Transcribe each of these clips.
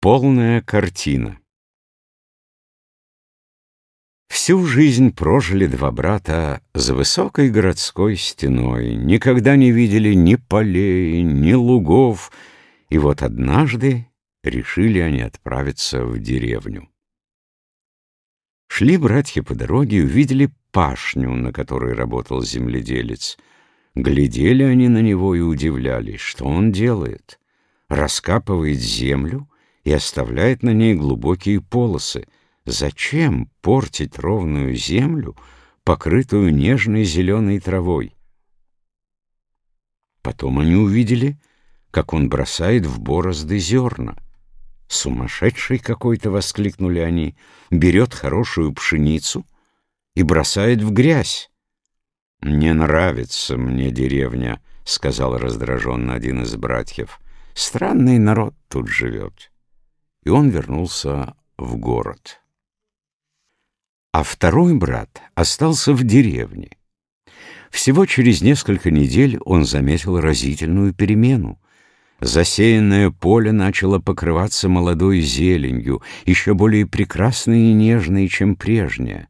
Полная картина Всю жизнь прожили два брата за высокой городской стеной, никогда не видели ни полей, ни лугов, и вот однажды решили они отправиться в деревню. Шли братья по дороге и увидели пашню, на которой работал земледелец. Глядели они на него и удивлялись, что он делает. Раскапывает землю и оставляет на ней глубокие полосы. Зачем портить ровную землю, покрытую нежной зеленой травой? Потом они увидели, как он бросает в борозды зерна. «Сумасшедший какой-то!» — воскликнули они. «Берет хорошую пшеницу и бросает в грязь». «Не нравится мне деревня», — сказал раздраженно один из братьев. «Странный народ тут живет» и он вернулся в город. А второй брат остался в деревне. Всего через несколько недель он заметил разительную перемену. Засеянное поле начало покрываться молодой зеленью, еще более прекрасной и нежной, чем прежняя.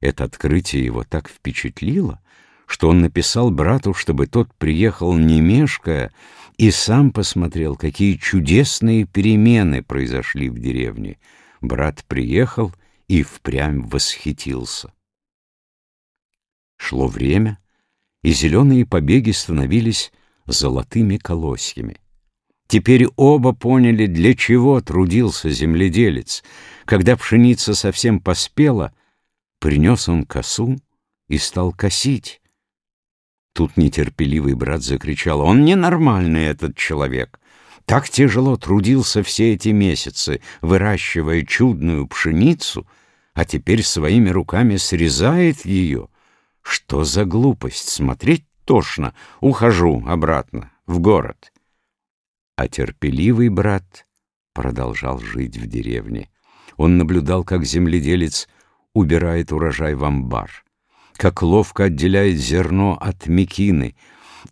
Это открытие его так впечатлило, что он написал брату, чтобы тот приехал не и сам посмотрел, какие чудесные перемены произошли в деревне. Брат приехал и впрямь восхитился. Шло время, и зеленые побеги становились золотыми колосьями. Теперь оба поняли, для чего трудился земледелец. Когда пшеница совсем поспела, принес он косу и стал косить, Тут нетерпеливый брат закричал, «Он ненормальный, этот человек! Так тяжело трудился все эти месяцы, выращивая чудную пшеницу, а теперь своими руками срезает ее. Что за глупость? Смотреть тошно. Ухожу обратно, в город». А терпеливый брат продолжал жить в деревне. Он наблюдал, как земледелец убирает урожай в амбар как ловко отделяет зерно от мекины,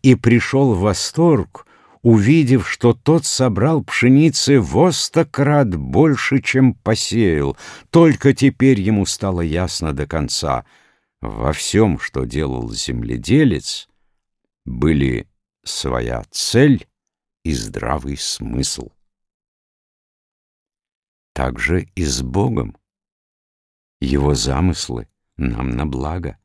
и пришел в восторг, увидев, что тот собрал пшеницы в крат больше, чем посеял. Только теперь ему стало ясно до конца. Во всем, что делал земледелец, были своя цель и здравый смысл. Так же и с Богом. Его замыслы нам на благо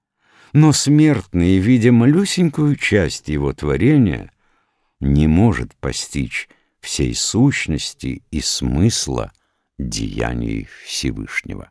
но смертный, видя малюсенькую часть его творения, не может постичь всей сущности и смысла деяний Всевышнего.